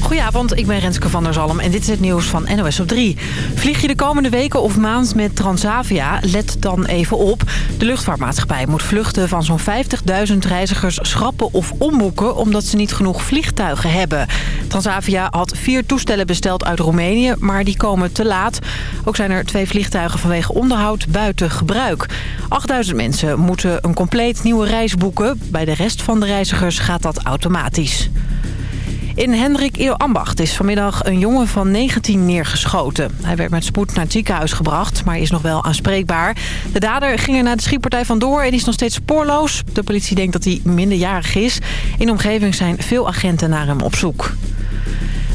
Goedenavond, ik ben Renske van der Zalm en dit is het nieuws van NOS op 3. Vlieg je de komende weken of maand met Transavia, let dan even op. De luchtvaartmaatschappij moet vluchten van zo'n 50.000 reizigers schrappen of omboeken... omdat ze niet genoeg vliegtuigen hebben. Transavia had vier toestellen besteld uit Roemenië, maar die komen te laat. Ook zijn er twee vliegtuigen vanwege onderhoud buiten gebruik. 8000 mensen moeten een compleet nieuwe reis boeken. Bij de rest van de reizigers gaat dat automatisch. In Hendrik Ambacht is vanmiddag een jongen van 19 neergeschoten. Hij werd met spoed naar het ziekenhuis gebracht, maar is nog wel aanspreekbaar. De dader ging er na de schietpartij vandoor en is nog steeds spoorloos. De politie denkt dat hij minderjarig is. In de omgeving zijn veel agenten naar hem op zoek.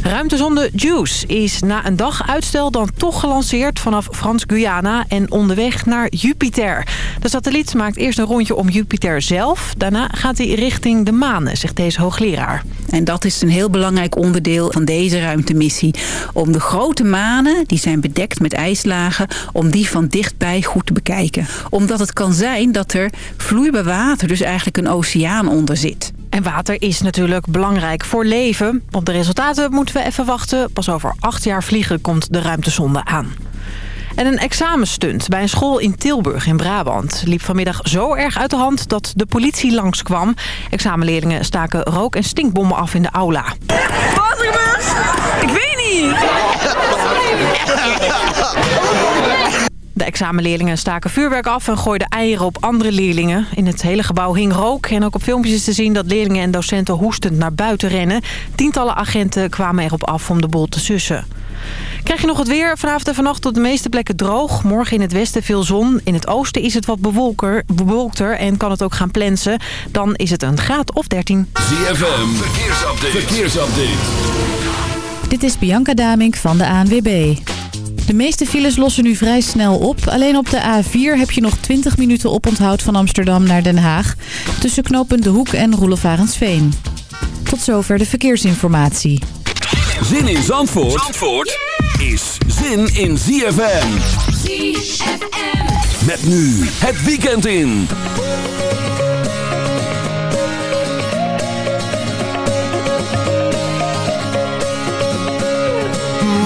Ruimtezonde JUICE is na een dag uitstel dan toch gelanceerd vanaf Frans-Guyana en onderweg naar Jupiter. De satelliet maakt eerst een rondje om Jupiter zelf. Daarna gaat hij richting de maan, zegt deze hoogleraar. En dat is een heel belangrijk onderdeel van deze ruimtemissie. Om de grote manen, die zijn bedekt met ijslagen, om die van dichtbij goed te bekijken. Omdat het kan zijn dat er vloeibaar water, dus eigenlijk een oceaan onder zit. En water is natuurlijk belangrijk voor leven. Op de resultaten moeten we even wachten. Pas over acht jaar vliegen komt de ruimtesonde aan. En een examenstunt bij een school in Tilburg in Brabant liep vanmiddag zo erg uit de hand dat de politie langskwam. Examenleerlingen staken rook- en stinkbommen af in de aula. Wat er gebeurd? Ik weet niet. De examenleerlingen staken vuurwerk af en gooiden eieren op andere leerlingen. In het hele gebouw hing rook en ook op filmpjes is te zien dat leerlingen en docenten hoestend naar buiten rennen. Tientallen agenten kwamen erop af om de boel te sussen. Krijg je nog het weer? Vanavond en vannacht op de meeste plekken droog. Morgen in het westen veel zon. In het oosten is het wat bewolker, bewolkter en kan het ook gaan plensen. Dan is het een graad of 13. ZFM, verkeersupdate. verkeersupdate. Dit is Bianca Damink van de ANWB. De meeste files lossen nu vrij snel op. Alleen op de A4 heb je nog 20 minuten oponthoud van Amsterdam naar Den Haag. Tussen knooppunt De Hoek en Roelofarensveen. Tot zover de verkeersinformatie. Zin in Zandvoort, Zandvoort is zin in ZFM. ZFM. Met nu het weekend in.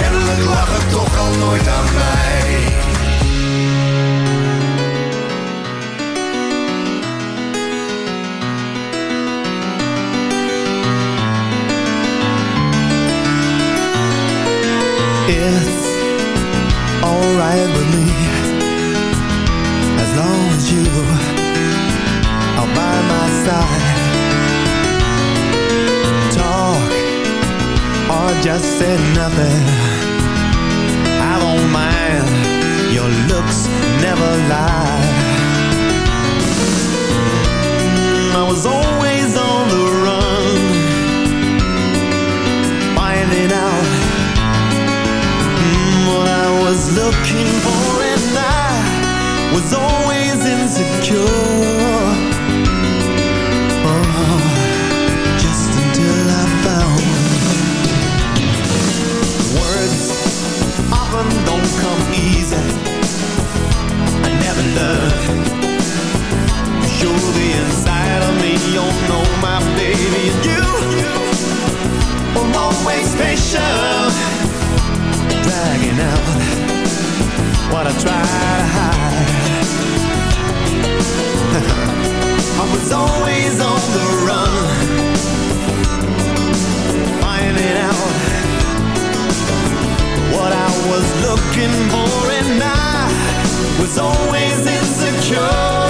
Kennelijk lag het toch al nooit aan mij. It's alright with me. As long as you are by my side. Talk or just say nothing. Don't Your looks never lie. I was always on the run Finding out mm, What I was looking for And I was always patient Dragging out What I try to hide. I was always on the run. Finding out What I was looking for. And I was always insecure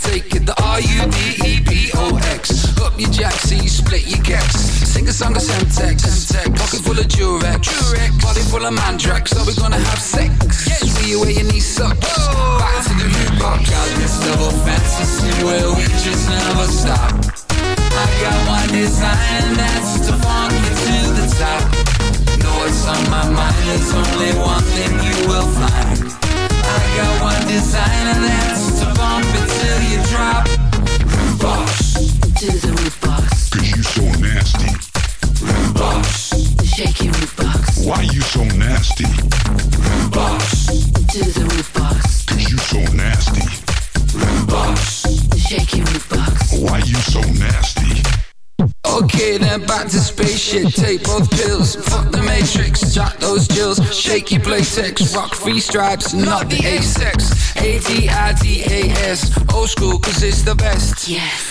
take it. The R-U-D-E-B-O-X. Up your jack, so you split your gex. Sing a song of Semtex. Pocket full of Durex. Body full of Mandrax. So we gonna have sex. See you where your knee sucks. Oh. Back to the Rudebox. Got this double fantasy where we just never stop. I got one design and that's to funk you to the top. Spaceship. Take both pills. Fuck the matrix. Jack those jills. Shake your playtex. Rock free stripes, not the A-sex. A-D-I-D-A-S. Old school, cause it's the best. Yes.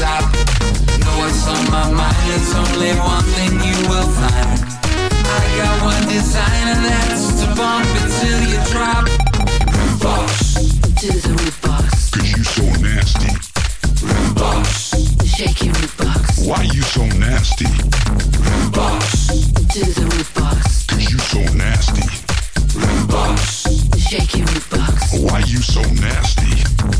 to. Know what's on my mind? There's only one thing you will find. I got one design and that's to bump it till you drop. Rudebox. To the rudebox. Cause you so nasty. Roof box. Shake your roof box. Why you so nasty? Rudebox. To the rudebox. Cause you so nasty. Rudebox. Shake your roof box. Why you so nasty?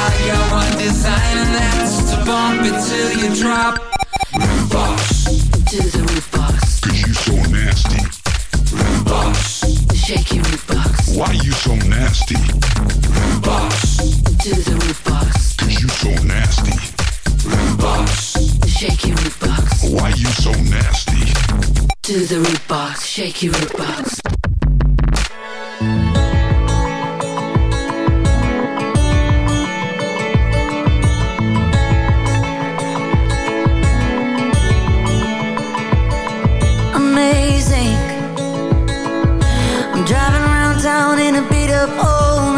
I got one design and that's to bump it till you drop. Rudebox. To the rudebox. Cause you so nasty. Roof box. Shake your roof box. Why you so nasty? Rudebox. To the rudebox. Cause you so nasty. Rudebox. Shake your roof box. Why you so nasty? To the rudebox. Shake your rudebox.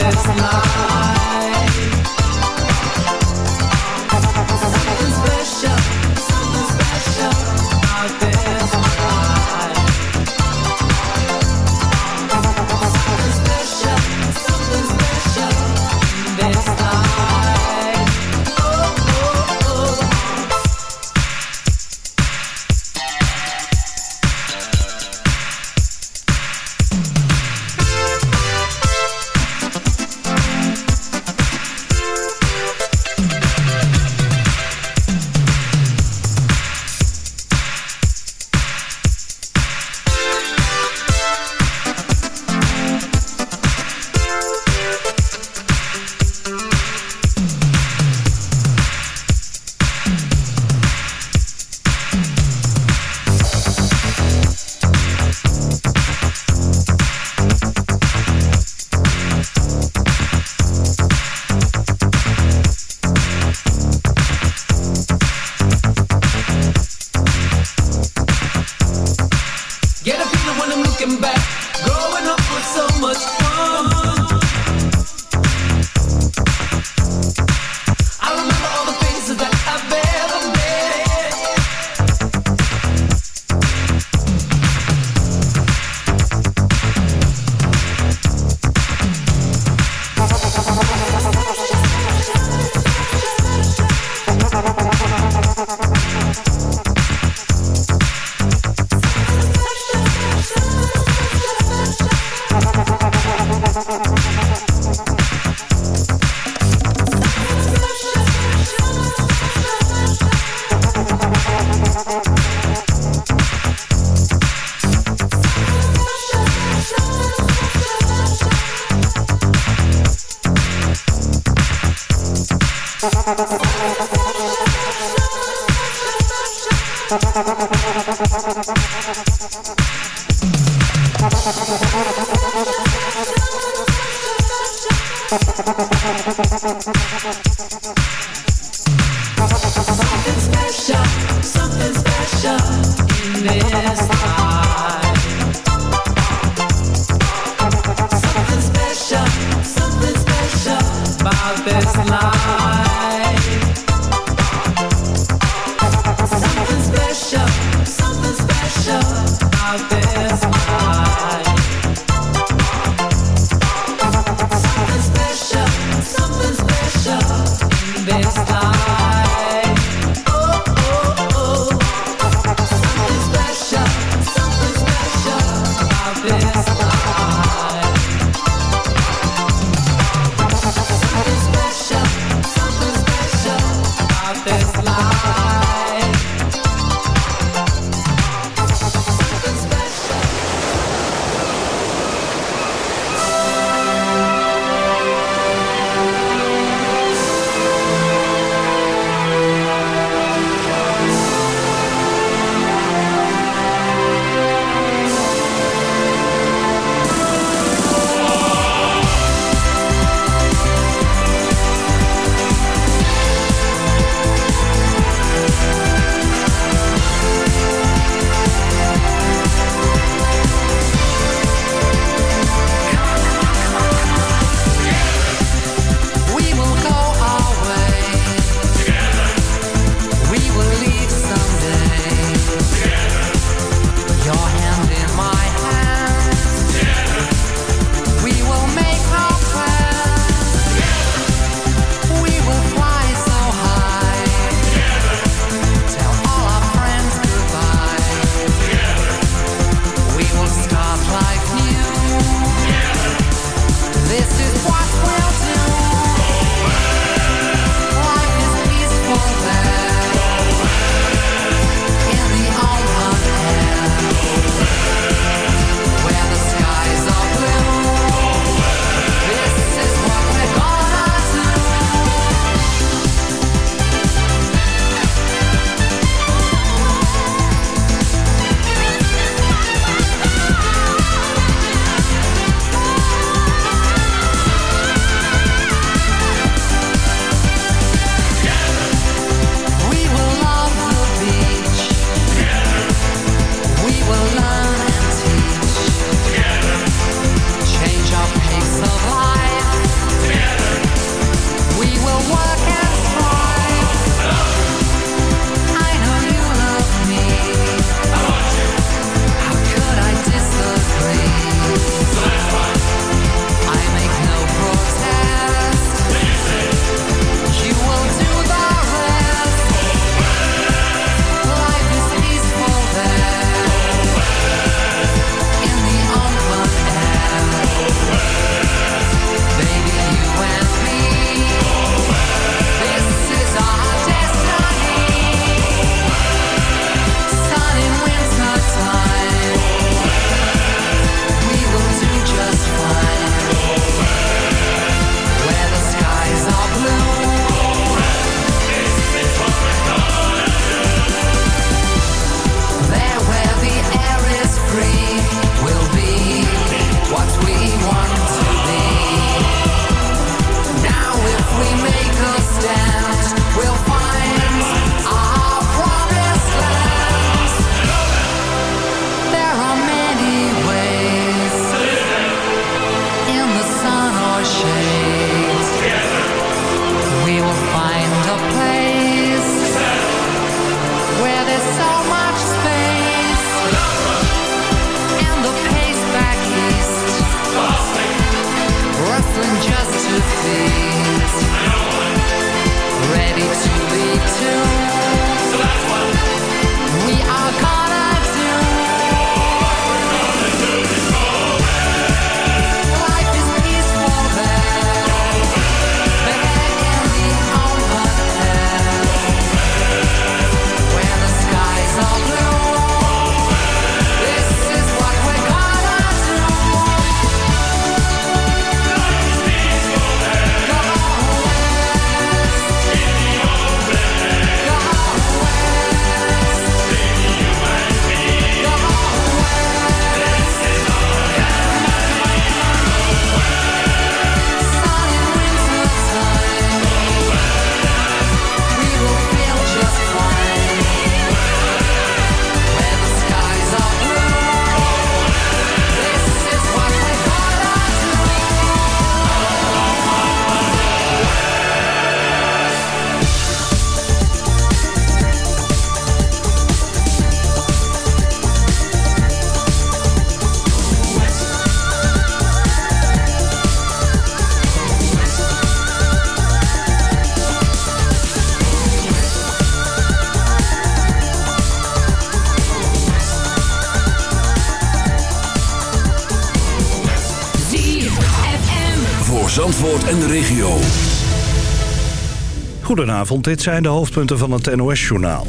best life Something special Goedenavond, dit zijn de hoofdpunten van het NOS-journaal.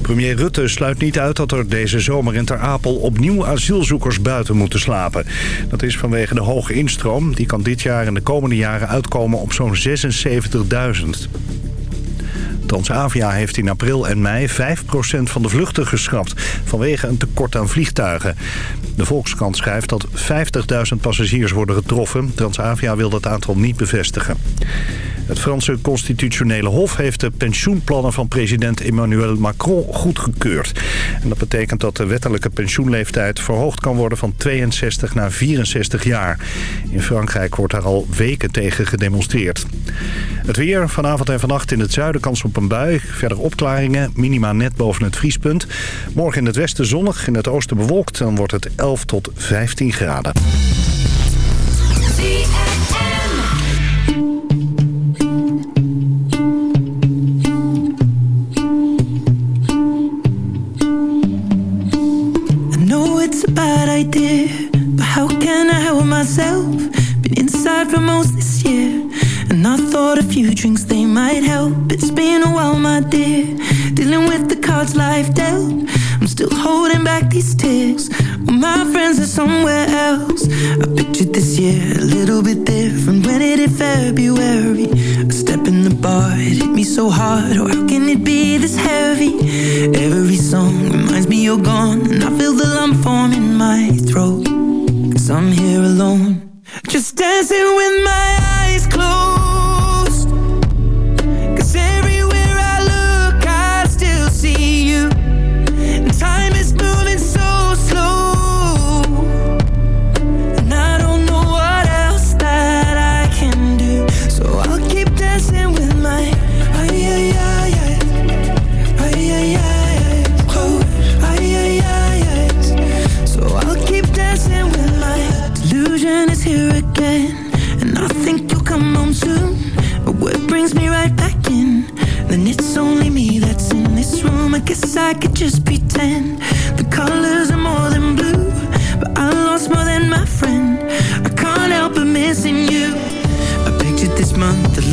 Premier Rutte sluit niet uit dat er deze zomer in Ter Apel opnieuw asielzoekers buiten moeten slapen. Dat is vanwege de hoge instroom. Die kan dit jaar en de komende jaren uitkomen op zo'n 76.000. Transavia heeft in april en mei 5% van de vluchten geschrapt... vanwege een tekort aan vliegtuigen. De Volkskrant schrijft dat 50.000 passagiers worden getroffen. Transavia wil dat aantal niet bevestigen. Het Franse constitutionele hof heeft de pensioenplannen van president Emmanuel Macron goedgekeurd. En dat betekent dat de wettelijke pensioenleeftijd verhoogd kan worden van 62 naar 64 jaar. In Frankrijk wordt daar al weken tegen gedemonstreerd. Het weer vanavond en vannacht in het zuiden kans op een bui. Verder opklaringen, minima net boven het vriespunt. Morgen in het westen zonnig, in het oosten bewolkt. Dan wordt het 11 tot 15 graden. But how can I help myself? Been inside for most this year And I thought a few drinks, they might help It's been a while, my dear Dealing with the cards life dealt still holding back these tears. All my friends are somewhere else. I pictured this year a little bit different. When it February A step in the bar, it hit me so hard. Oh, how can it be this heavy? Every song reminds me you're gone And I feel the lump form in my throat. Cause I'm here alone Just dancing with my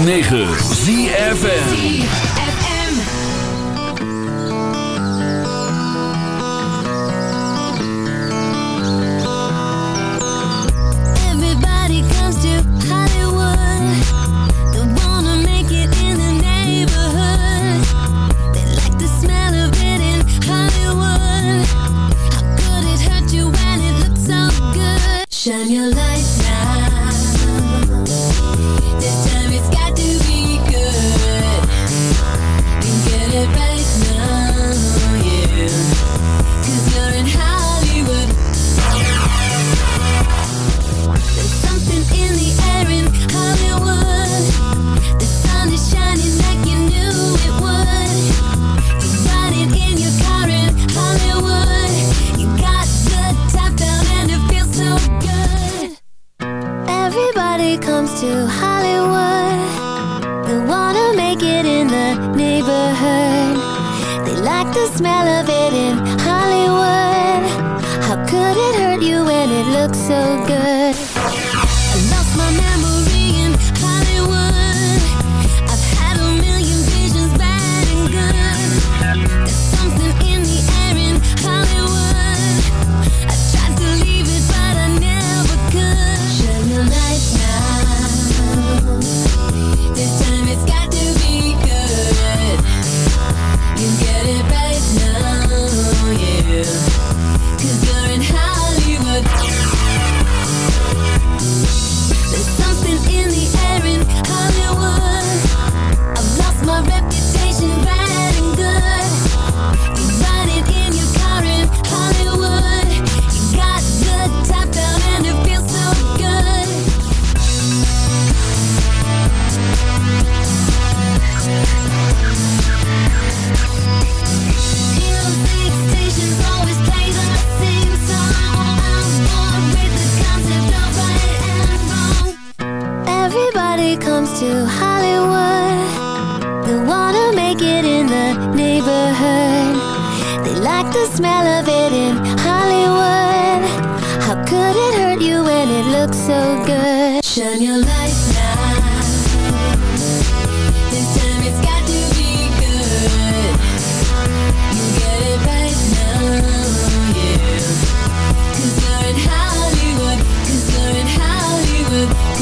106.9 comes to Hollywood. They wanna make it in the neighborhood. They like the smell of it in Hollywood. How could it hurt you when it looks so good?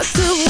I took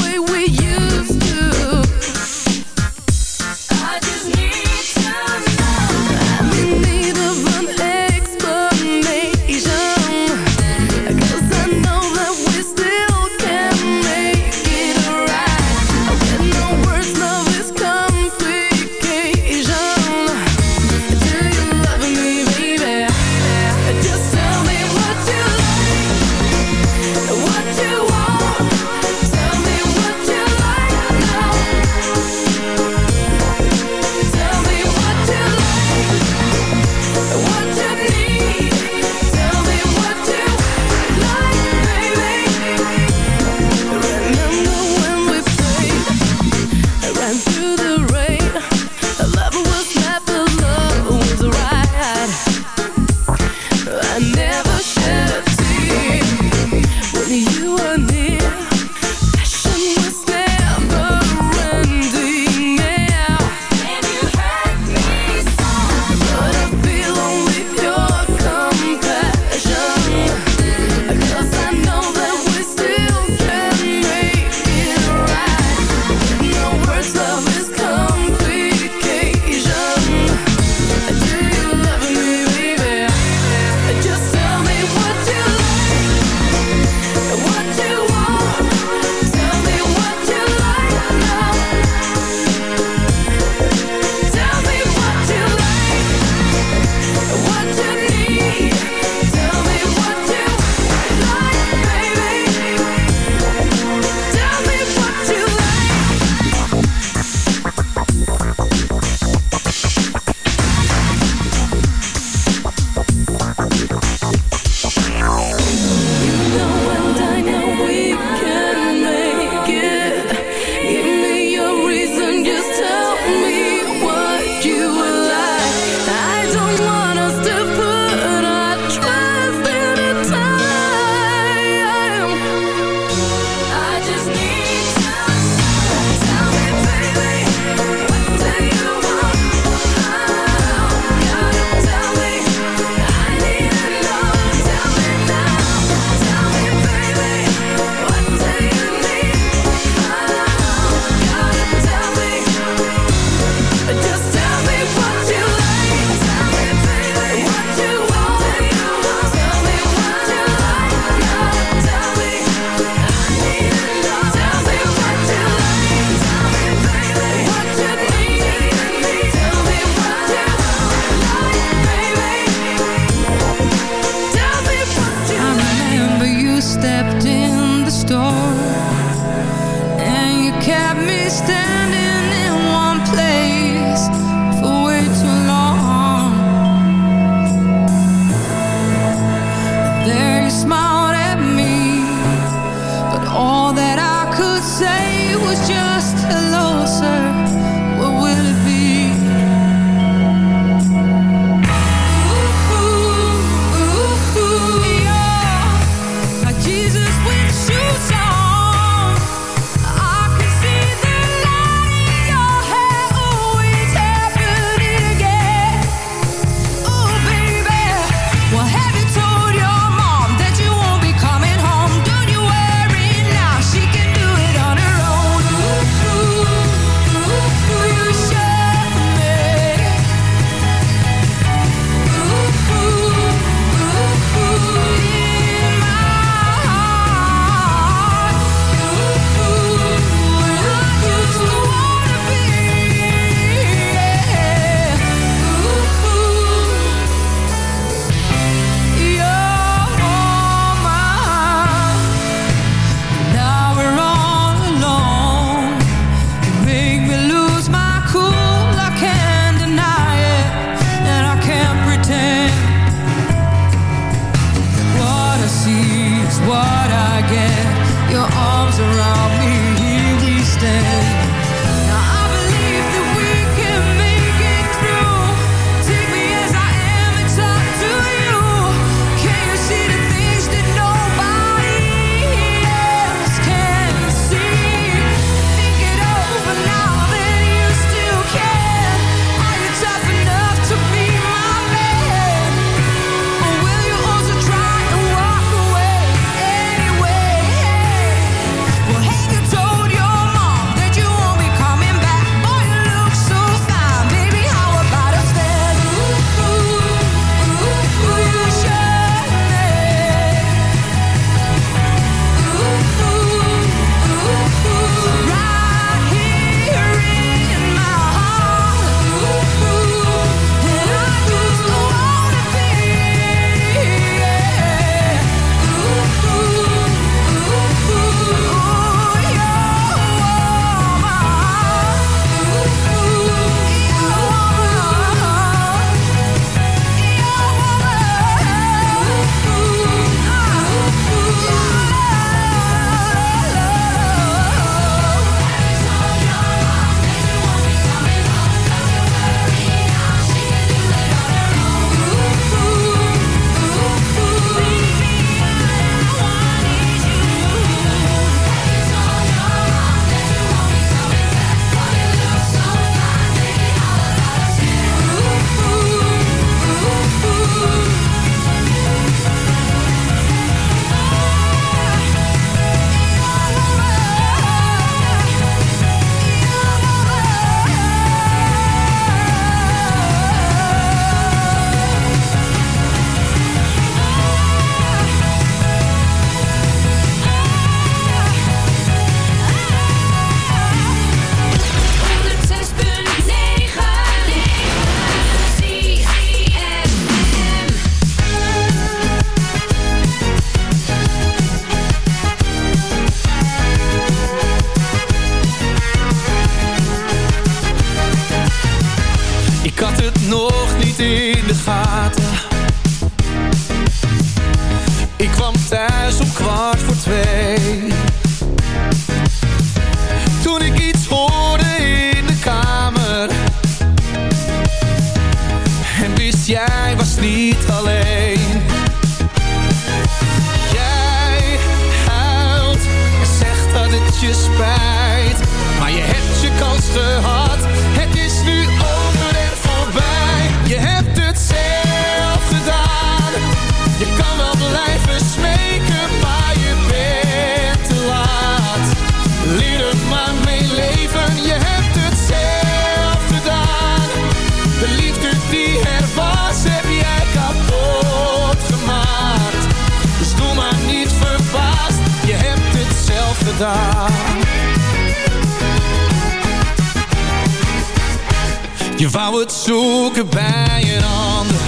Je wou het zoeken bij een ander.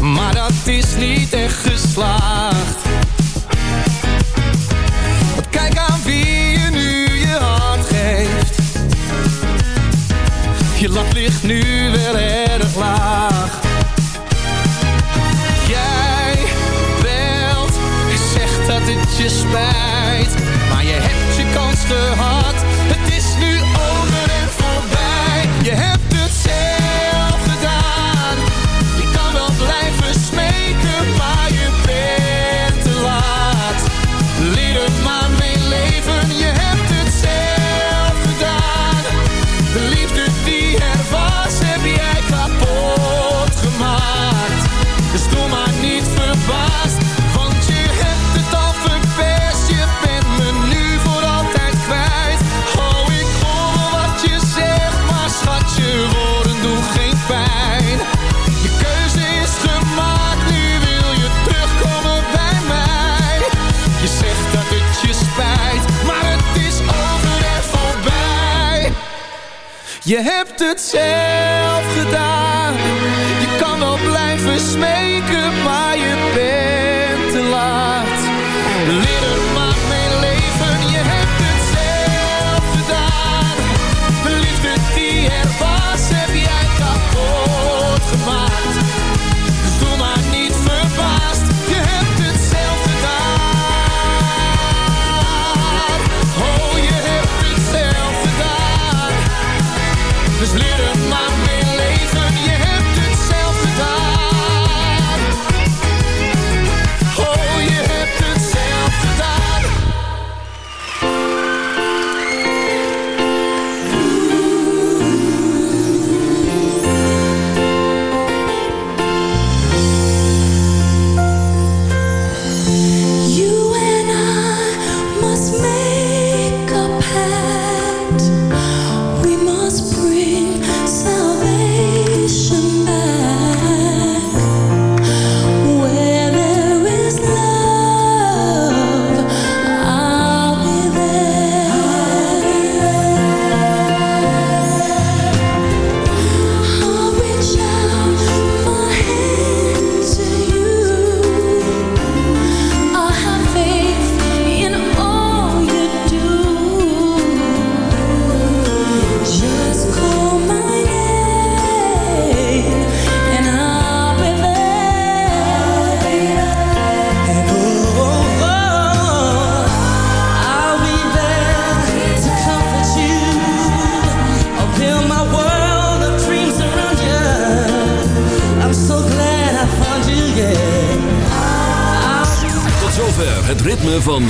Maar dat is niet echt geslaagd. Want kijk aan wie je nu je hart geeft. Je lap ligt nu wel erg laag. Jij belt, je zegt dat het je spijt. Maar je hebt je kans gehad. You have to change